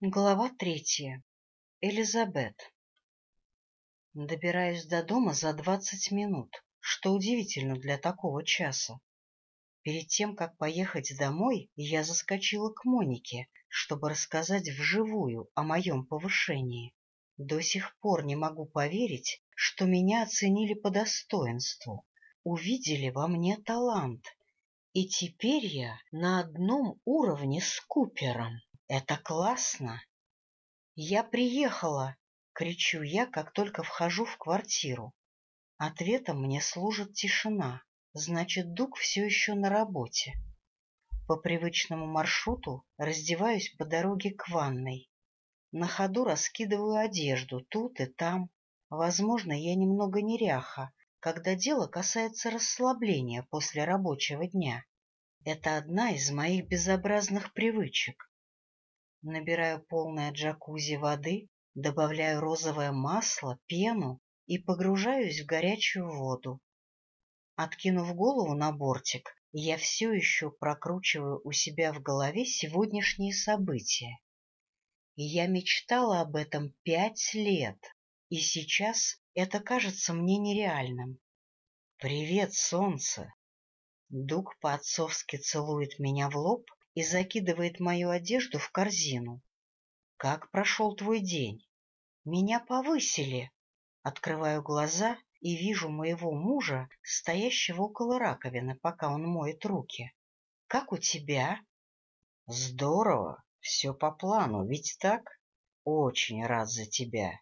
Глава третья. Элизабет. Добираюсь до дома за двадцать минут, что удивительно для такого часа. Перед тем, как поехать домой, я заскочила к Монике, чтобы рассказать вживую о моем повышении. До сих пор не могу поверить, что меня оценили по достоинству, увидели во мне талант, и теперь я на одном уровне с Купером. Это классно! Я приехала! Кричу я, как только вхожу в квартиру. Ответом мне служит тишина, значит, Дуг все еще на работе. По привычному маршруту раздеваюсь по дороге к ванной. На ходу раскидываю одежду тут и там. Возможно, я немного неряха, когда дело касается расслабления после рабочего дня. Это одна из моих безобразных привычек. Набираю полное джакузи воды, добавляю розовое масло, пену и погружаюсь в горячую воду. Откинув голову на бортик, я все еще прокручиваю у себя в голове сегодняшние события. Я мечтала об этом пять лет, и сейчас это кажется мне нереальным. «Привет, солнце!» Дуг по-отцовски целует меня в лоб и закидывает мою одежду в корзину. «Как прошел твой день?» «Меня повысили!» Открываю глаза и вижу моего мужа, стоящего около раковины, пока он моет руки. «Как у тебя?» «Здорово! Все по плану, ведь так? Очень рад за тебя.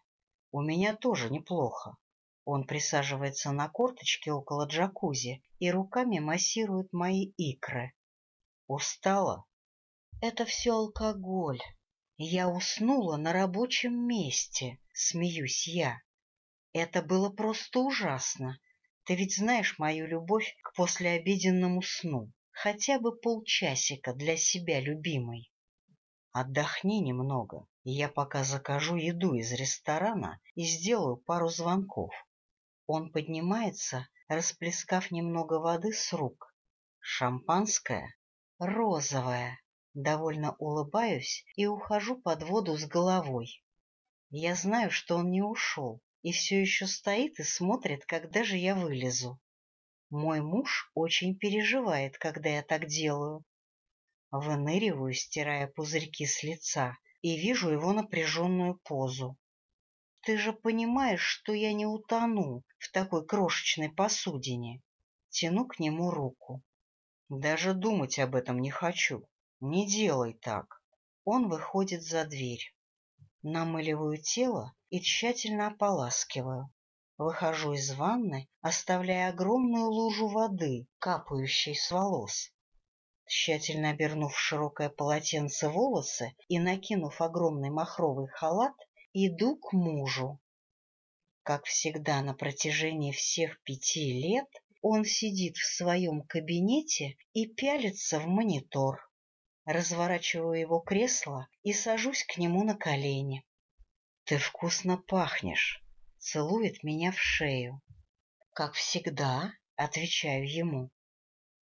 У меня тоже неплохо». Он присаживается на корточке около джакузи и руками массирует мои икры. Устала? Это все алкоголь. Я уснула на рабочем месте, смеюсь я. Это было просто ужасно. Ты ведь знаешь мою любовь к послеобеденному сну. Хотя бы полчасика для себя любимой. Отдохни немного, я пока закажу еду из ресторана и сделаю пару звонков. Он поднимается, расплескав немного воды с рук. Шампанское? Розовая. Довольно улыбаюсь и ухожу под воду с головой. Я знаю, что он не ушел и все еще стоит и смотрит, когда же я вылезу. Мой муж очень переживает, когда я так делаю. Выныриваю, стирая пузырьки с лица, и вижу его напряженную позу. Ты же понимаешь, что я не утону в такой крошечной посудине. Тяну к нему руку. Даже думать об этом не хочу. Не делай так. Он выходит за дверь. Намыливаю тело и тщательно ополаскиваю. Выхожу из ванны, оставляя огромную лужу воды, капающей с волос. Тщательно обернув широкое полотенце волосы и накинув огромный махровый халат, иду к мужу. Как всегда на протяжении всех пяти лет он сидит в своем кабинете и пялится в монитор. Разворачиваю его кресло и сажусь к нему на колени. — Ты вкусно пахнешь, — целует меня в шею. — Как всегда, — отвечаю ему.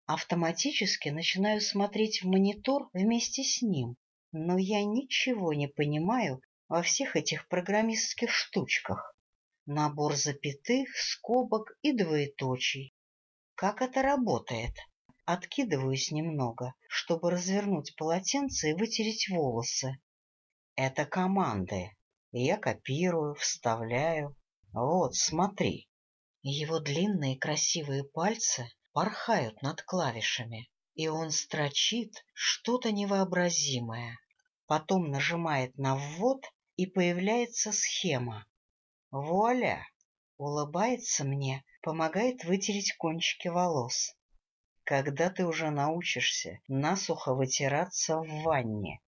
Автоматически начинаю смотреть в монитор вместе с ним, но я ничего не понимаю во всех этих программистских штучках. Набор запятых, скобок и двоеточий. Как это работает? Откидываюсь немного, чтобы развернуть полотенце и вытереть волосы. Это команды. Я копирую, вставляю. Вот, смотри. Его длинные красивые пальцы порхают над клавишами, и он строчит что-то невообразимое. Потом нажимает на ввод, и появляется схема. Вуаля! Улыбается мне, помогает вытереть кончики волос. Когда ты уже научишься насухо вытираться в ванне?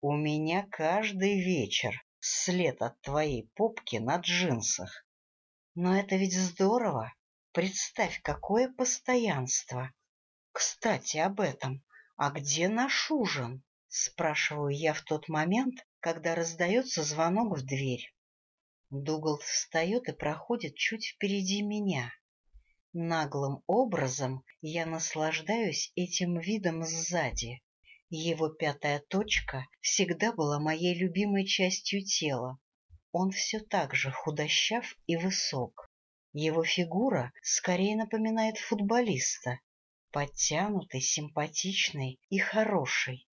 У меня каждый вечер след от твоей попки на джинсах. Но это ведь здорово. Представь, какое постоянство. Кстати, об этом. А где наш ужин? Спрашиваю я в тот момент, когда раздается звонок в дверь. Дугал встает и проходит чуть впереди меня. Наглым образом я наслаждаюсь этим видом сзади. Его пятая точка всегда была моей любимой частью тела. Он все так же худощав и высок. Его фигура скорее напоминает футболиста, подтянутый, симпатичный и хороший.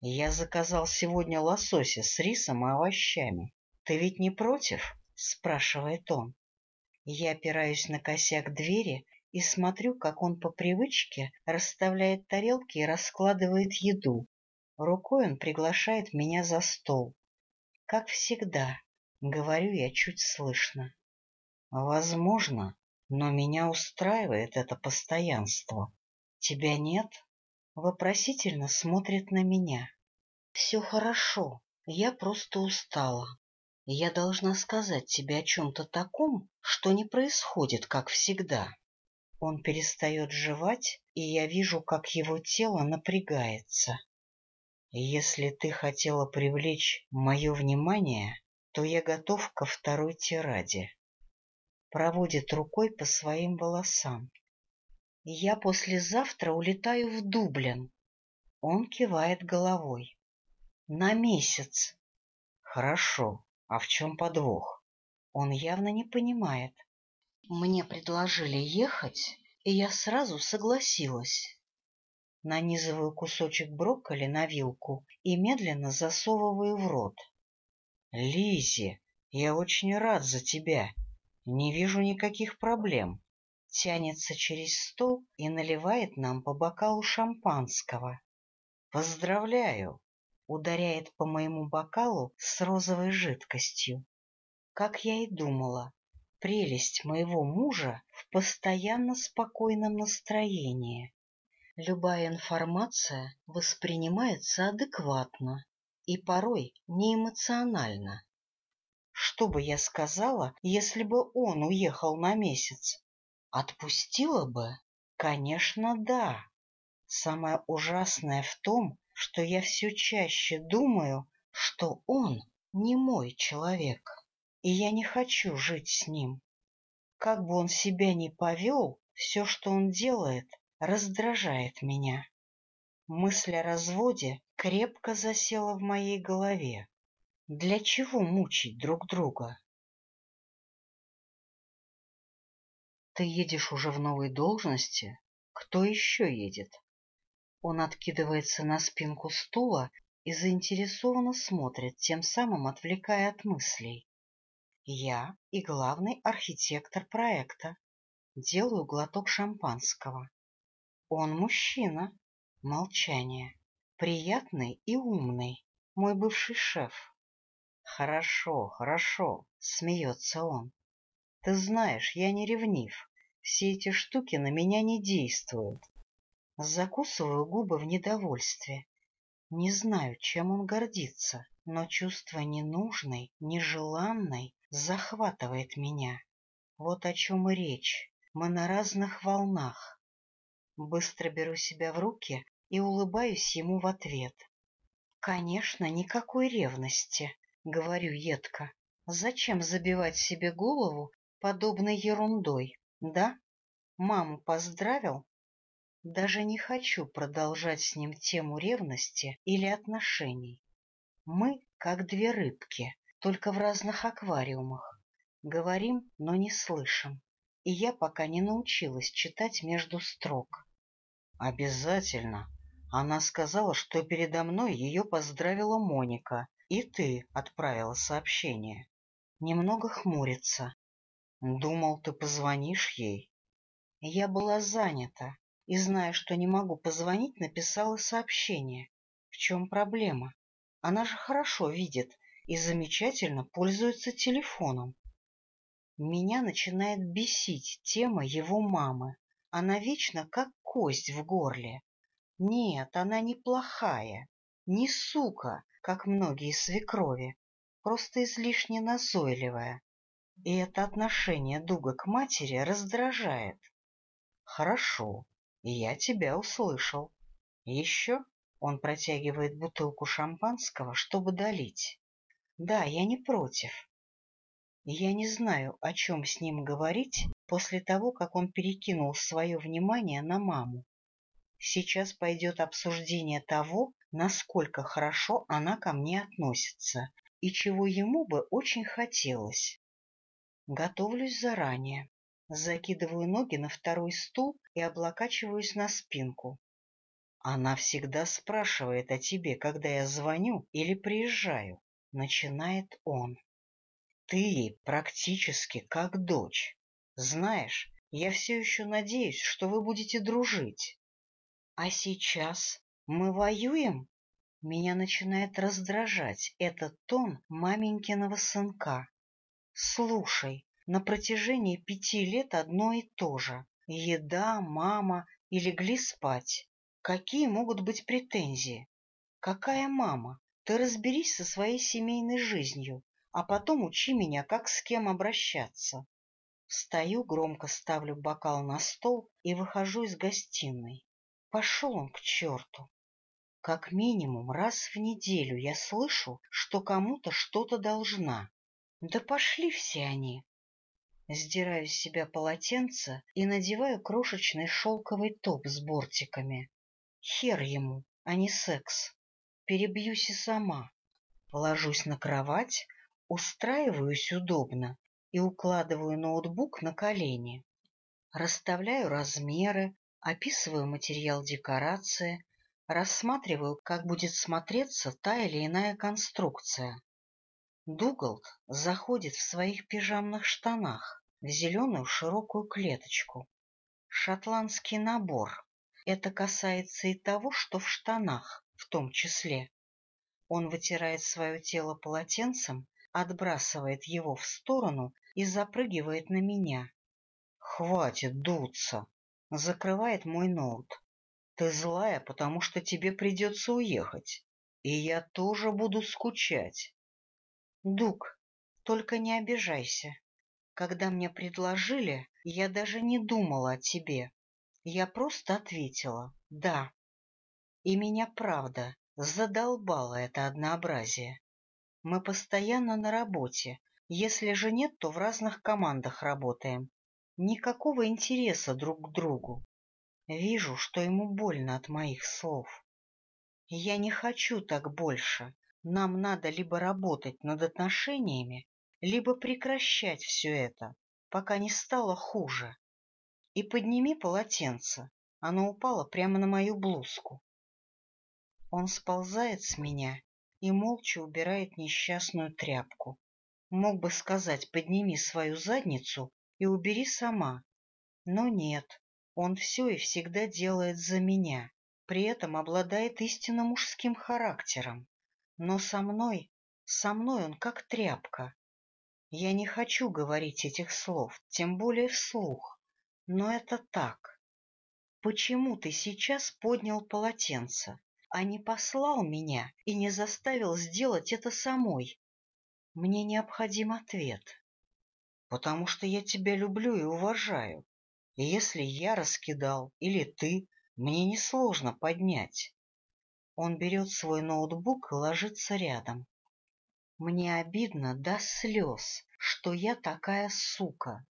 Я заказал сегодня лосося с рисом и овощами. Ты ведь не против? — спрашивает он. Я опираюсь на косяк двери и смотрю, как он по привычке расставляет тарелки и раскладывает еду. Рукой он приглашает меня за стол. Как всегда, говорю я чуть слышно. Возможно, но меня устраивает это постоянство. Тебя нет? Вопросительно смотрит на меня. Все хорошо, я просто устала. Я должна сказать тебе о чем-то таком, что не происходит, как всегда. Он перестает жевать, и я вижу, как его тело напрягается. Если ты хотела привлечь мое внимание, то я готов ко второй тираде. Проводит рукой по своим волосам. Я послезавтра улетаю в Дублин. Он кивает головой. На месяц. Хорошо. А в чем подвох? Он явно не понимает. Мне предложили ехать, и я сразу согласилась. Нанизываю кусочек брокколи на вилку и медленно засовываю в рот. Лизи, я очень рад за тебя. Не вижу никаких проблем. Тянется через стол и наливает нам по бокалу шампанского. Поздравляю! Ударяет по моему бокалу с розовой жидкостью. Как я и думала, прелесть моего мужа в постоянно спокойном настроении. Любая информация воспринимается адекватно и порой неэмоционально. Что бы я сказала, если бы он уехал на месяц? Отпустила бы? Конечно, да. Самое ужасное в том, что я все чаще думаю, что он не мой человек и я не хочу жить с ним. Как бы он себя ни повел, все, что он делает, раздражает меня. Мысль о разводе крепко засела в моей голове. Для чего мучить друг друга? Ты едешь уже в новой должности? Кто еще едет? Он откидывается на спинку стула и заинтересованно смотрит, тем самым отвлекая от мыслей. Я и главный архитектор проекта. Делаю глоток шампанского. Он мужчина. Молчание. Приятный и умный. Мой бывший шеф. Хорошо, хорошо, смеется он. Ты знаешь, я не ревнив. Все эти штуки на меня не действуют. Закусываю губы в недовольстве. Не знаю, чем он гордится, но чувство ненужной, нежеланной захватывает меня. Вот о чем и речь. Мы на разных волнах. Быстро беру себя в руки и улыбаюсь ему в ответ. Конечно, никакой ревности, говорю едко. Зачем забивать себе голову подобной ерундой, да? Маму поздравил? Даже не хочу продолжать с ним тему ревности или отношений. Мы как две рыбки, только в разных аквариумах. Говорим, но не слышим. И я пока не научилась читать между строк. Обязательно. Она сказала, что передо мной ее поздравила Моника, и ты отправила сообщение. Немного хмурится. Думал, ты позвонишь ей. Я была занята, и, зная, что не могу позвонить, написала сообщение. В чем проблема? Она же хорошо видит, и замечательно пользуется телефоном. Меня начинает бесить тема его мамы. Она вечно как кость в горле. Нет, она не плохая, не сука, как многие свекрови, просто излишне назойливая. И это отношение Дуга к матери раздражает. Хорошо, я тебя услышал. Еще он протягивает бутылку шампанского, чтобы долить. Да, я не против. Я не знаю, о чем с ним говорить после того, как он перекинул свое внимание на маму. Сейчас пойдет обсуждение того, насколько хорошо она ко мне относится и чего ему бы очень хотелось. Готовлюсь заранее, закидываю ноги на второй стул и облокачиваюсь на спинку. Она всегда спрашивает о тебе, когда я звоню или приезжаю, начинает он. Ты ей практически как дочь. Знаешь, я все еще надеюсь, что вы будете дружить. А сейчас мы воюем? Меня начинает раздражать этот тон маменькиного сынка. Слушай, на протяжении пяти лет одно и то же. Еда, мама и легли спать. Какие могут быть претензии? Какая мама? Ты разберись со своей семейной жизнью, а потом учи меня, как с кем обращаться. Встаю, громко ставлю бокал на стол и выхожу из гостиной. Пошел он к черту. Как минимум раз в неделю я слышу, что кому-то что-то должна. Да пошли все они. Сдираю с себя полотенце и надеваю крошечный шелковый топ с бортиками. Хер ему, а не секс. Перебьюсь и сама. Ложусь на кровать, устраиваюсь удобно и укладываю ноутбук на колени. Расставляю размеры, описываю материал декорации, рассматриваю, как будет смотреться та или иная конструкция. Дугалд заходит в своих пижамных штанах в зеленую широкую клеточку. Шотландский набор. Это касается и того, что в штанах в том числе. Он вытирает свое тело полотенцем, отбрасывает его в сторону и запрыгивает на меня. «Хватит дуться!» Закрывает мой ноут. «Ты злая, потому что тебе придется уехать, и я тоже буду скучать». «Дуг, только не обижайся. Когда мне предложили, я даже не думала о тебе. Я просто ответила «да». И меня, правда, задолбало это однообразие. Мы постоянно на работе, если же нет, то в разных командах работаем. Никакого интереса друг к другу. Вижу, что ему больно от моих слов. Я не хочу так больше. Нам надо либо работать над отношениями, либо прекращать все это, пока не стало хуже. И подними полотенце. Оно упало прямо на мою блузку. Он сползает с меня и молча убирает несчастную тряпку. Мог бы сказать «подними свою задницу и убери сама». Но нет, он все и всегда делает за меня, при этом обладает истинно мужским характером. Но со мной, со мной он как тряпка. Я не хочу говорить этих слов, тем более вслух, но это так. Почему ты сейчас поднял полотенце? а не послал меня и не заставил сделать это самой? Мне необходим ответ. Потому что я тебя люблю и уважаю. И если я раскидал или ты, мне несложно поднять. Он берет свой ноутбук и ложится рядом. Мне обидно до слез, что я такая сука.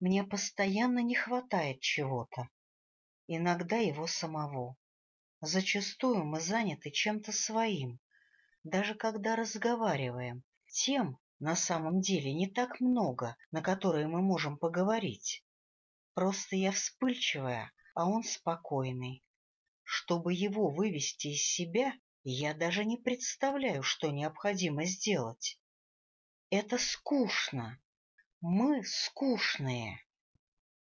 Мне постоянно не хватает чего-то. Иногда его самого. Зачастую мы заняты чем-то своим, даже когда разговариваем. Тем на самом деле не так много, на которые мы можем поговорить. Просто я вспыльчивая, а он спокойный. Чтобы его вывести из себя, я даже не представляю, что необходимо сделать. Это скучно. Мы скучные.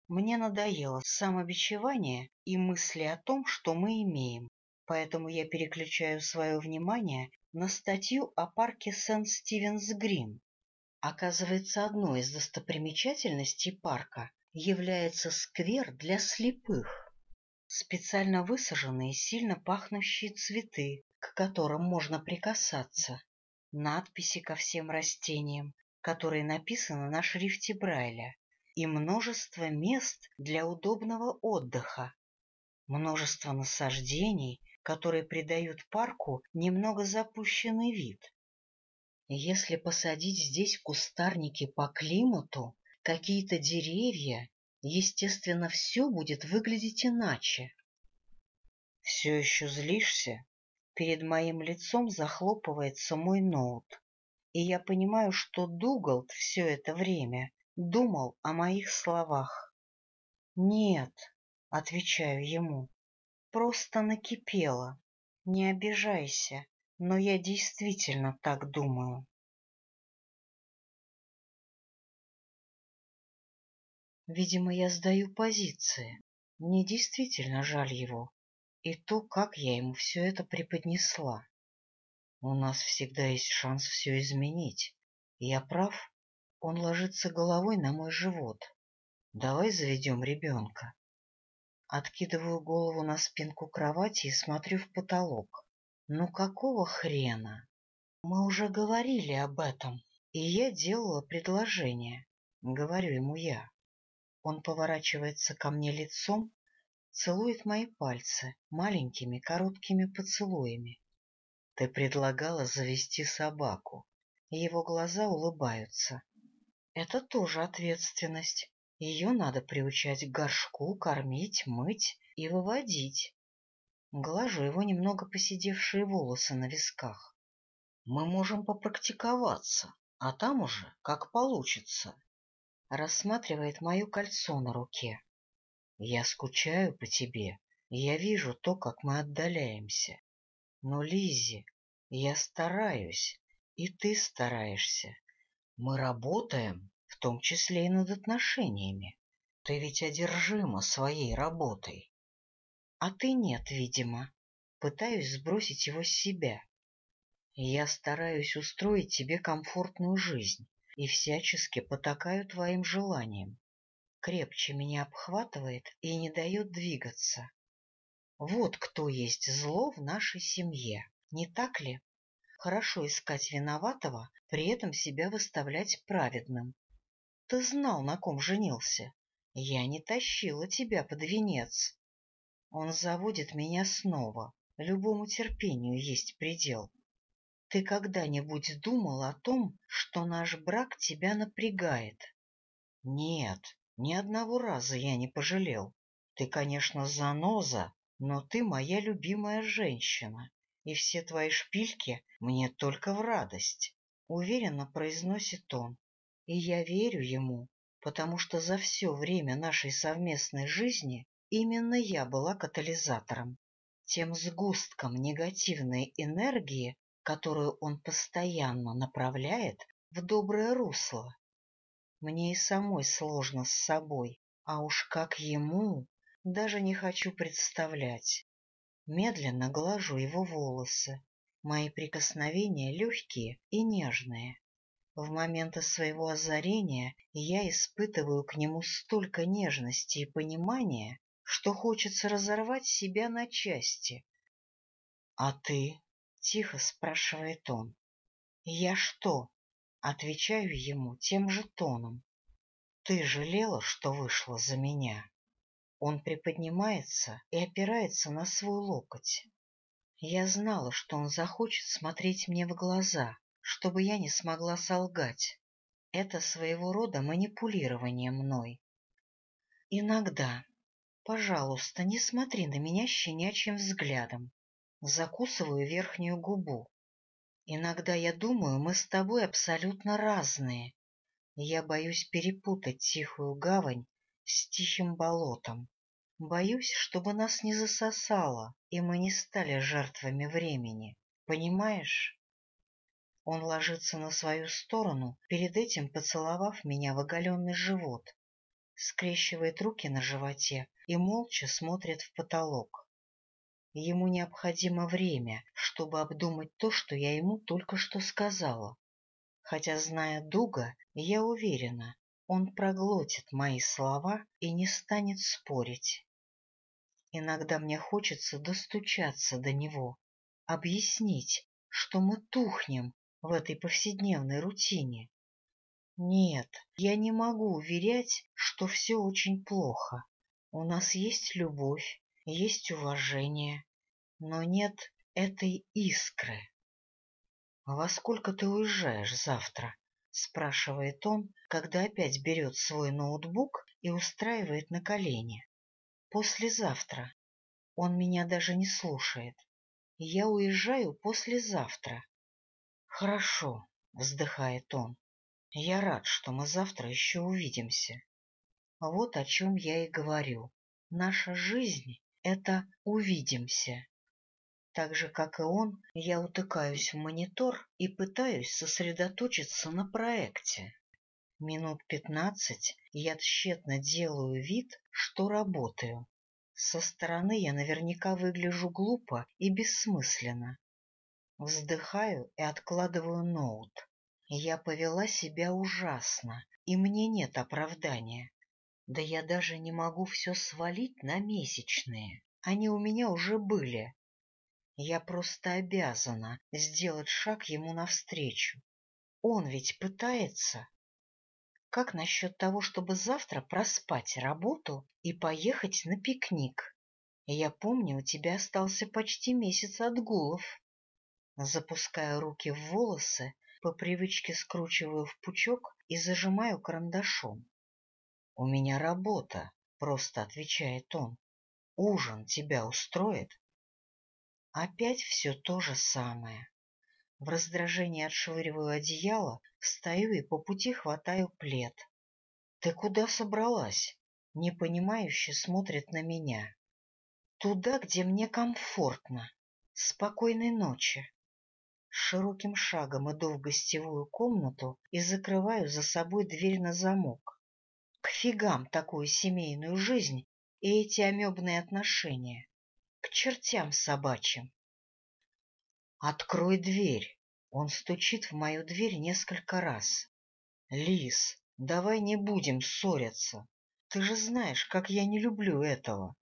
Мне надоело самобичевание и мысли о том, что мы имеем, поэтому я переключаю свое внимание на статью о парке Сент-Стивенс-Грин. Оказывается, одной из достопримечательностей парка является сквер для слепых. Специально высаженные сильно пахнущие цветы, к которым можно прикасаться, надписи ко всем растениям, которые написаны на шрифте Брайля, и множество мест для удобного отдыха, множество насаждений, которые придают парку немного запущенный вид. Если посадить здесь кустарники по климату, какие-то деревья, естественно, все будет выглядеть иначе. — Все еще злишься? Перед моим лицом захлопывается мой ноут, и я понимаю, что Дугалд все это время думал о моих словах. «Нет», — отвечаю ему, — «просто накипело. Не обижайся, но я действительно так думаю». Видимо, я сдаю позиции. Мне действительно жаль его. И то, как я ему все это преподнесла. У нас всегда есть шанс все изменить. Я прав? Он ложится головой на мой живот. Давай заведем ребенка. Откидываю голову на спинку кровати и смотрю в потолок. Ну какого хрена? Мы уже говорили об этом, и я делала предложение. Говорю ему я. Он поворачивается ко мне лицом, целует мои пальцы маленькими короткими поцелуями. Ты предлагала завести собаку. Его глаза улыбаются. Это тоже ответственность. Ее надо приучать к горшку, кормить, мыть и выводить. Глажу его немного поседевшие волосы на висках. Мы можем попрактиковаться, а там уже как получится рассматривает мое кольцо на руке. Я скучаю по тебе, я вижу то, как мы отдаляемся. Но, Лизи, я стараюсь, и ты стараешься. Мы работаем, в том числе и над отношениями. Ты ведь одержима своей работой. А ты нет, видимо. Пытаюсь сбросить его с себя. Я стараюсь устроить тебе комфортную жизнь и всячески потакаю твоим желаниям. Крепче меня обхватывает и не дает двигаться. Вот кто есть зло в нашей семье, не так ли? Хорошо искать виноватого, при этом себя выставлять праведным. Ты знал, на ком женился. Я не тащила тебя под венец. Он заводит меня снова. Любому терпению есть предел. Ты когда-нибудь думал о том, что наш брак тебя напрягает? Нет, ни одного раза я не пожалел. Ты, конечно, заноза, но ты моя любимая женщина, и все твои шпильки мне только в радость, — уверенно произносит он. И я верю ему, потому что за все время нашей совместной жизни именно я была катализатором, тем сгустком негативной энергии, которую он постоянно направляет в доброе русло. Мне и самой сложно с собой, а уж как ему, даже не хочу представлять. Медленно глажу его волосы, мои прикосновения легкие и нежные. В моменты своего озарения я испытываю к нему столько нежности и понимания, что хочется разорвать себя на части. — А ты? Тихо спрашивает он. Я что? Отвечаю ему тем же тоном. Ты жалела, что вышла за меня? Он приподнимается и опирается на свой локоть. Я знала, что он захочет смотреть мне в глаза, чтобы я не смогла солгать. Это своего рода манипулирование мной. Иногда. Пожалуйста, не смотри на меня щенячьим взглядом закусываю верхнюю губу. Иногда я думаю, мы с тобой абсолютно разные. Я боюсь перепутать тихую гавань с тихим болотом. Боюсь, чтобы нас не засосало, и мы не стали жертвами времени. Понимаешь? Он ложится на свою сторону, перед этим поцеловав меня в оголенный живот, скрещивает руки на животе и молча смотрит в потолок. Ему необходимо время, чтобы обдумать то, что я ему только что сказала. Хотя, зная Дуга, я уверена, он проглотит мои слова и не станет спорить. Иногда мне хочется достучаться до него, объяснить, что мы тухнем в этой повседневной рутине. Нет, я не могу уверять, что все очень плохо. У нас есть любовь, есть уважение, но нет этой искры. — Во сколько ты уезжаешь завтра? — спрашивает он, когда опять берет свой ноутбук и устраивает на колени. — Послезавтра. Он меня даже не слушает. Я уезжаю послезавтра. — Хорошо, — вздыхает он. — Я рад, что мы завтра еще увидимся. Вот о чем я и говорю. Наша жизнь — это «увидимся». Так же, как и он, я утыкаюсь в монитор и пытаюсь сосредоточиться на проекте. Минут пятнадцать я тщетно делаю вид, что работаю. Со стороны я наверняка выгляжу глупо и бессмысленно. Вздыхаю и откладываю ноут. Я повела себя ужасно, и мне нет оправдания. Да я даже не могу все свалить на месячные. Они у меня уже были. Я просто обязана сделать шаг ему навстречу. Он ведь пытается. Как насчет того, чтобы завтра проспать работу и поехать на пикник? Я помню, у тебя остался почти месяц отгулов. Запуская руки в волосы, по привычке скручиваю в пучок и зажимаю карандашом. — У меня работа, — просто отвечает он. — Ужин тебя устроит? Опять все то же самое. В раздражении отшвыриваю одеяло, встаю и по пути хватаю плед. — Ты куда собралась? — непонимающе смотрит на меня. — Туда, где мне комфортно. Спокойной ночи. Широким шагом иду в гостевую комнату и закрываю за собой дверь на замок. К фигам такую семейную жизнь и эти амебные отношения. К чертям собачьим. «Открой дверь!» Он стучит в мою дверь несколько раз. «Лис, давай не будем ссориться. Ты же знаешь, как я не люблю этого.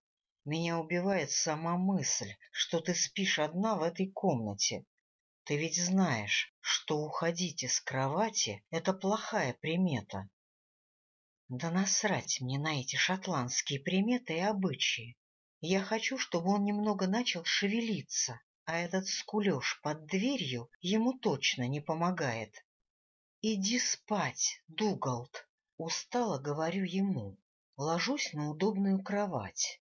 Меня убивает сама мысль, что ты спишь одна в этой комнате. Ты ведь знаешь, что уходить из кровати — это плохая примета. Да насрать мне на эти шотландские приметы и обычаи. Я хочу, чтобы он немного начал шевелиться, а этот скулеж под дверью ему точно не помогает. Иди спать, Дугалд, устало говорю ему, ложусь на удобную кровать.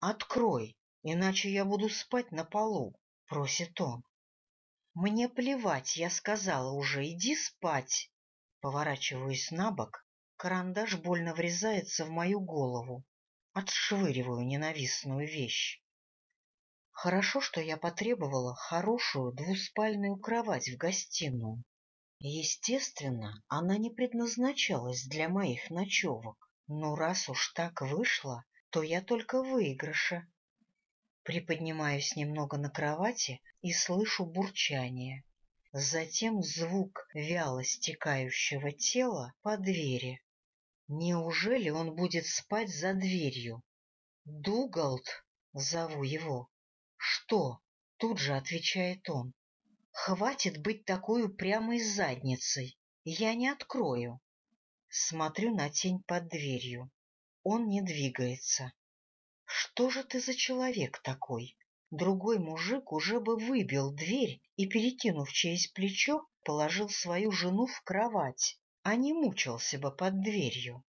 Открой, иначе я буду спать на полу, просит он. Мне плевать, я сказала уже, иди спать. Поворачиваюсь на бок, карандаш больно врезается в мою голову. Отшвыриваю ненавистную вещь. Хорошо, что я потребовала хорошую двуспальную кровать в гостиную. Естественно, она не предназначалась для моих ночевок, но раз уж так вышло, то я только выигрыша. Приподнимаюсь немного на кровати и слышу бурчание. Затем звук вяло стекающего тела по двери. Неужели он будет спать за дверью? Дугалд, зову его. Что? Тут же отвечает он. Хватит быть такой упрямой задницей. Я не открою. Смотрю на тень под дверью. Он не двигается. Что же ты за человек такой? Другой мужик уже бы выбил дверь и, перекинув через плечо, положил свою жену в кровать а не мучился бы под дверью.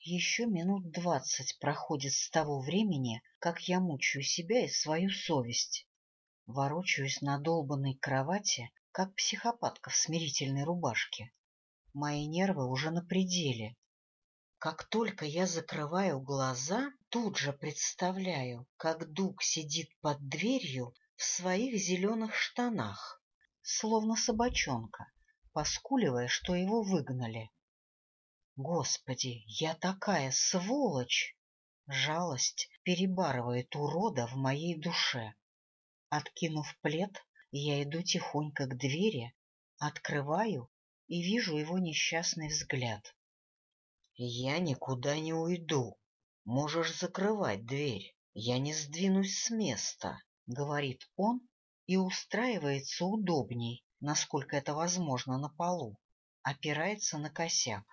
Еще минут двадцать проходит с того времени, как я мучаю себя и свою совесть. Ворочаюсь на долбанной кровати, как психопатка в смирительной рубашке. Мои нервы уже на пределе. Как только я закрываю глаза, тут же представляю, как Дуг сидит под дверью в своих зеленых штанах, словно собачонка, поскуливая, что его выгнали. Господи, я такая сволочь! Жалость перебарывает урода в моей душе. Откинув плед, я иду тихонько к двери, открываю и вижу его несчастный взгляд. — Я никуда не уйду. Можешь закрывать дверь. Я не сдвинусь с места, — говорит он и устраивается удобней, насколько это возможно, на полу, опирается на косяк.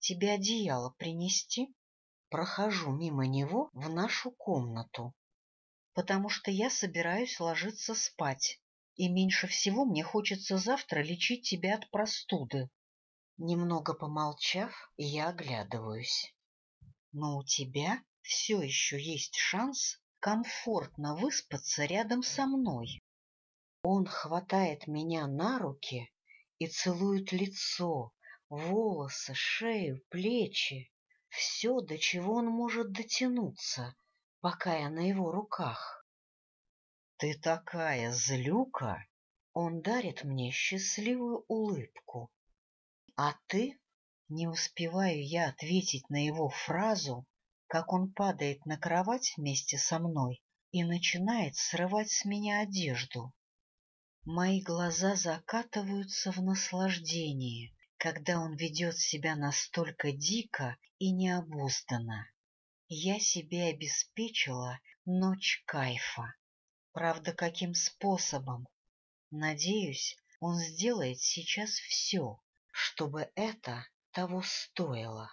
«Тебе одеяло принести?» Прохожу мимо него в нашу комнату, потому что я собираюсь ложиться спать, и меньше всего мне хочется завтра лечить тебя от простуды. Немного помолчав, я оглядываюсь. Но у тебя все еще есть шанс комфортно выспаться рядом со мной. Он хватает меня на руки и целует лицо, волосы, шею, плечи, все, до чего он может дотянуться, пока я на его руках. Ты такая злюка! Он дарит мне счастливую улыбку. А ты? Не успеваю я ответить на его фразу, как он падает на кровать вместе со мной и начинает срывать с меня одежду. Мои глаза закатываются в наслаждении, когда он ведет себя настолько дико и необузданно. Я себе обеспечила ночь кайфа. Правда, каким способом? Надеюсь, он сделает сейчас все, чтобы это того стоило.